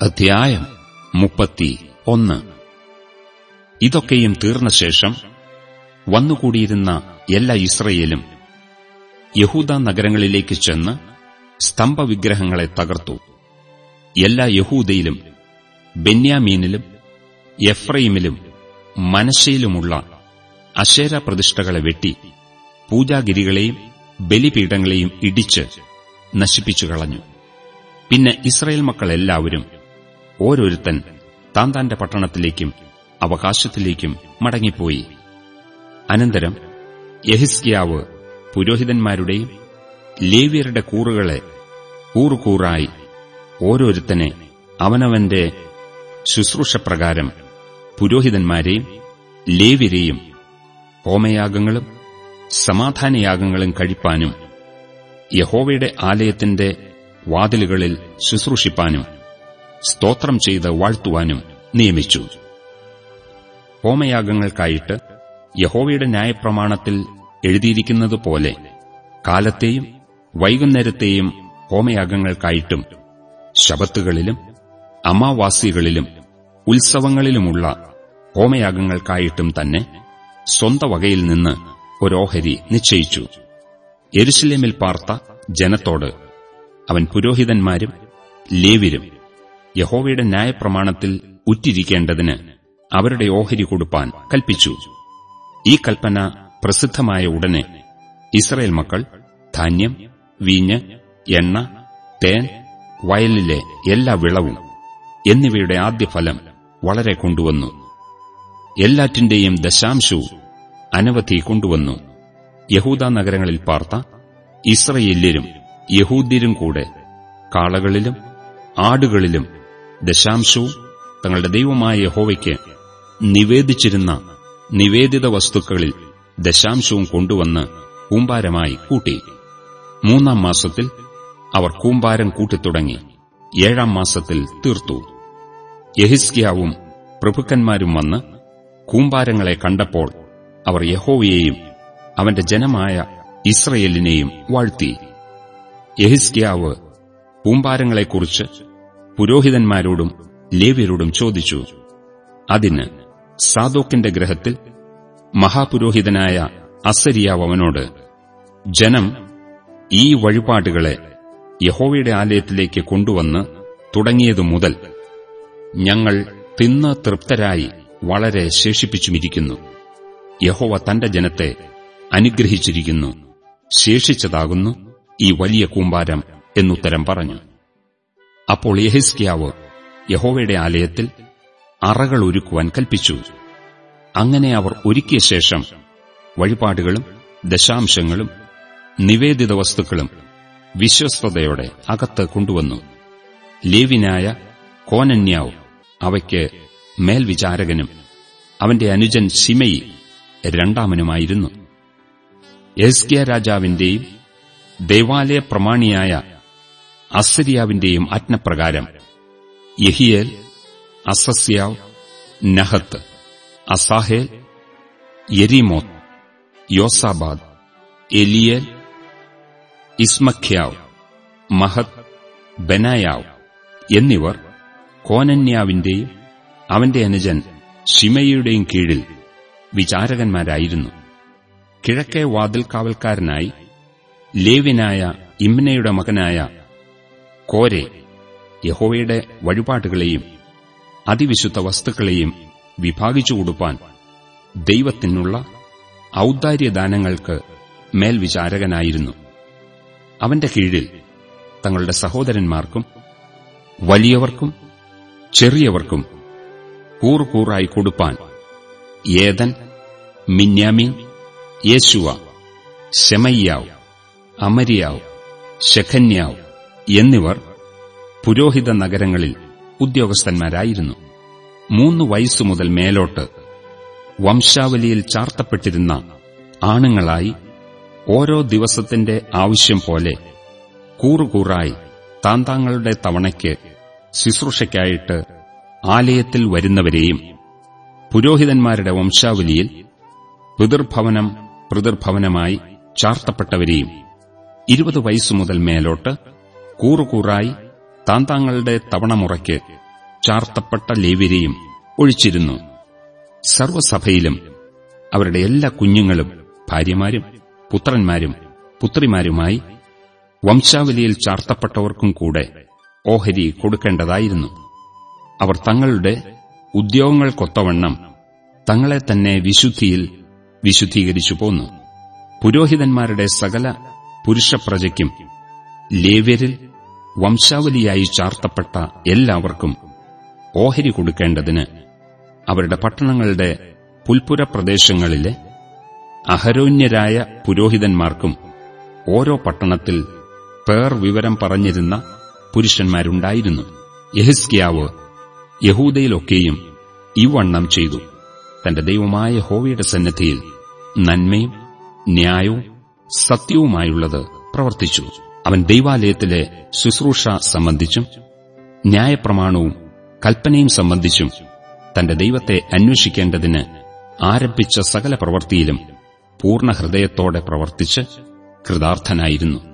അധ്യായം മുപ്പത്തി ഒന്ന്. ഇതൊക്കെയും തീർന്ന ശേഷം വന്നുകൂടിയിരുന്ന എല്ലാ ഇസ്രയേലും യഹൂദ നഗരങ്ങളിലേക്ക് ചെന്ന് സ്തംഭവിഗ്രഹങ്ങളെ തകർത്തു. എല്ലാ യഹൂദയിലും ബെന്യാമീനിലും എഫ്രൈമിലും മനശയിലുമുള്ള അശേര പ്രതിഷ്ഠകളെ വെട്ടി പൂജാഗിരികളെയും ബലിപീഠങ്ങളെയും ഇടിച്ച് നശിപ്പിച്ചു കളഞ്ഞു പിന്നെ ഇസ്രയേൽ മക്കളെല്ലാവരും ഓരോരുത്തൻ താൻ തന്റെ പട്ടണത്തിലേക്കും അവകാശത്തിലേക്കും മടങ്ങിപ്പോയി. അനന്തരം യഹിസ്കിയാവ് പുരോഹിതന്മാരുടെയും ലേവ്യരുടെ കൂറുകളെ കൂറുകൂറായി ഓരോരുത്തനെ അവനവന്റെ ശുശ്രൂഷപ്രകാരം പുരോഹിതന്മാരെയും ലേവ്യരെയും ഹോമയാഗങ്ങളും സമാധാനയാഗങ്ങളും കഴിപ്പാനും യഹോവയുടെ ആലയത്തിന്റെ വാതിലുകളിൽ ശുശ്രൂഷിപ്പാനും സ്തോത്രം ചെയ്ത് വാഴ്ത്തുവാനും നിയമിച്ചു. ഹോമയാഗങ്ങൾക്കായിട്ട് യഹോവയുടെ ന്യായപ്രമാണത്തിൽ എഴുതിയിരിക്കുന്നതുപോലെ കാലത്തെയും വൈകുന്നേരത്തെയും ഹോമയാഗങ്ങൾക്കായിട്ടും ശബത്തുകളിലും അമാവാസികളിലും ഉത്സവങ്ങളിലുമുള്ള ഹോമയാഗങ്ങൾക്കായിട്ടും തന്നെ സ്വന്ത വകയിൽ നിന്ന് ഒരോഹരി നിശ്ചയിച്ചു. എരുശലേമിൽ പാർത്ത ജനത്തോട് അവൻ പുരോഹിതന്മാരും ലേവിരും യഹോവയുടെ ന്യായപ്രമാണത്തിൽ ഉറ്റിരിക്കേണ്ടതിന് അവരുടെ ഓഹരി കൊടുപ്പാൻ കൽപ്പിച്ചു. ഈ കൽപ്പന പ്രസിദ്ധമായ ഉടനെ ഇസ്രയേൽ മക്കൾ ധാന്യം വീഞ്ഞ് എണ്ണ തേൻ വയലിലെ എല്ലാ വിളവും എന്നിവയുടെ ആദ്യഫലം വളരെ കൊണ്ടുവന്നു. എല്ലാറ്റിന്റെയും ദശാംശവും അനവധി കൊണ്ടുവന്നു. യഹൂദ നഗരങ്ങളിൽ പാർത്ത ഇസ്രയേല്യരും യഹൂദ്യരും കൂടെ കാളകളിലും ആടുകളിലും ദശാംശവും തങ്ങളുടെ ദൈവമായ യഹോവയ്ക്ക് നിവേദിച്ചിരുന്ന നിവേദിത വസ്തുക്കളിൽ ദശാംശവും കൊണ്ടുവന്ന് കൂമ്പാരമായി കൂട്ടി. മൂന്നാം മാസത്തിൽ അവർ കൂമ്പാരം കൂട്ടിത്തുടങ്ങി. ഏഴാം മാസത്തിൽ തീർത്തു. യഹിസ്കിയാവും പ്രഭുക്കന്മാരും വന്ന് കൂമ്പാരങ്ങളെ കണ്ടപ്പോൾ അവർ യഹോവയെയും അവന്റെ ജനമായ ഇസ്രയേലിനെയും വാഴ്ത്തി. യഹിസ്കിയാവ് കൂമ്പാരങ്ങളെക്കുറിച്ച് പുരോഹിതന്മാരോടും ലേവ്യരോടും ചോദിച്ചു അതിന് സാദോക്കിന്റെ ഗ്രഹത്തിൽ മഹാപുരോഹിതനായ അസരിയാവനോട് ജനം ഈ വഴിപാടുകളെ യഹോവയുടെ ആലയത്തിലേക്ക് കൊണ്ടുവന്ന് തുടങ്ങിയതു മുതൽ ഞങ്ങൾ തിന്ന് തൃപ്തരായി വളരെ ശേഷിപ്പിച്ചുമിരിക്കുന്നു. യഹോവ തന്റെ ജനത്തെ അനുഗ്രഹിച്ചിരിക്കുന്നു. ശേഷിച്ചതാകുന്നു ഈ വലിയ കൂമ്പാരം എന്നുത്തരം പറഞ്ഞു. അപ്പോൾ യഹിസ്കിയാവ് യഹോവയുടെ ആലയത്തിൽ അറകൾ ഒരുക്കുവാൻ കൽപ്പിച്ചു അങ്ങനെ അവർ ഒരുക്കിയ ശേഷം വഴിപാടുകളും ദശാംശങ്ങളും നിവേദിത വസ്തുക്കളും വിശ്വസ്തയോടെ അകത്ത് കൊണ്ടുവന്നു. ലേവിനായ കോനന്യാവ് അവയ്ക്ക് മേൽവിചാരകനും അവന്റെ അനുജൻ ശിമയി രണ്ടാമനുമായിരുന്നു. എസ്കിയ രാജാവിന്റെയും ദേവാലയ പ്രമാണിയായ അസരിയാവിന്റെയും അജ്ഞപ്രകാരം Jehiel Azaziah Nahath Asahel Jerimoth Jozabad Eliel Ismachiah Mahath Benaiah എന്നിവർ കോനന്യാവിന്റെയും അവന്റെ അനുജൻ ഷിമയുടെയും കീഴിൽ വിചാരകന്മാരായിരുന്നു. കിഴക്കേ വാതിൽ കാവൽക്കാരനായി ലേവിനായ ഇമ്നയുടെ മകനായ കോരെ യഹോവയുടെ വഴിപാടുകളെയും അതിവിശുദ്ധ വസ്തുക്കളെയും വിഭാഗിച്ചു കൊടുപ്പാൻ ദൈവത്തിനുള്ള ഔദാര്യദാനങ്ങൾക്ക് മേൽവിചാരകനായിരുന്നു. അവന്റെ കീഴിൽ തങ്ങളുടെ സഹോദരന്മാർക്കും വലിയവർക്കും ചെറിയവർക്കും കൂറുകൂറായി കൊടുപ്പാൻ ഏതൻ മിന്യാമീൻ യേശുവ ശമയ്യാവ് അമരിയാവ് ശഖന്യാവ് എന്നിവർ പുരോഹിത നഗരങ്ങളിൽ ഉദ്യോഗസ്ഥന്മാരായിരുന്നു. മൂന്ന് വയസ്സു മുതൽ മേലോട്ട് വംശാവലിയിൽ ചാർത്തപ്പെട്ടിരുന്ന ആണുങ്ങളായി ഓരോ ദിവസത്തിന്റെ ആവശ്യം പോലെ കൂറുകൂറായി താന്താങ്ങളുടെ തവണയ്ക്ക് ശുശ്രൂഷയ്ക്കായിട്ട് ആലയത്തിൽ വരുന്നവരെയും പുരോഹിതന്മാരുടെ വംശാവലിയിൽ പിതൃഭവനം പിതൃഭവനമായി ചാർത്തപ്പെട്ടവരെയും ഇരുപത് വയസ്സു മുതൽ മേലോട്ട് കൂറുകൂറായി താന്താങ്ങളുടെ തവണമുറയ്ക്ക് ചാർത്തപ്പെട്ട ലേവ്യരെയും ഒഴിച്ചിരുന്നു. സർവസഭയിലും അവരുടെ എല്ലാ കുഞ്ഞുങ്ങളും ഭാര്യമാരും പുത്രന്മാരും പുത്രിമാരുമായി വംശാവലിയിൽ ചാർത്തപ്പെട്ടവർക്കും കൂടെ ഓഹരി കൊടുക്കേണ്ടതായിരുന്നു. അവർ തങ്ങളുടെ ഉദ്യോഗങ്ങൾക്കൊത്തവണ്ണം തങ്ങളെ തന്നെ വിശുദ്ധിയിൽ വിശുദ്ധീകരിച്ചു പോന്നു. പുരോഹിതന്മാരുടെ സകല പുരുഷപ്രജയ്ക്കും ലേവ്യരിൽ വംശാവലിയായി ചാർത്തപ്പെട്ട എല്ലാവർക്കും ഓഹരി കൊടുക്കേണ്ടതിന് അവരുടെ പട്ടണങ്ങളുടെ പുൽപ്പുര പ്രദേശങ്ങളിലെ അഹരോന്യരായ പുരോഹിതന്മാർക്കും ഓരോ പട്ടണത്തിൽ പേർ വിവരം പറഞ്ഞിരുന്ന പുരുഷന്മാരുണ്ടായിരുന്നു. യഹിസ്കിയാവ് യഹൂദയിലൊക്കെയും ഇവണ്ണം ചെയ്തു. തന്റെ ദൈവമായ ഹോവിയുടെ സന്നദ്ധിയിൽ നന്മയും ന്യായവും സത്യവുമായുള്ളത് പ്രവർത്തിച്ചു. അവൻ ദൈവാലയത്തിലെ ശുശ്രൂഷ സംബന്ധിച്ചും ന്യായപ്രമാണവും കൽപ്പനയും സംബന്ധിച്ചും തന്റെ ദൈവത്തെ അന്വേഷിക്കേണ്ടതിന് ആരംഭിച്ച സകല പ്രവൃത്തിയിലും പൂർണ ഹൃദയത്തോടെ പ്രവർത്തിച്ച് കൃതാർത്ഥനായിരുന്നു.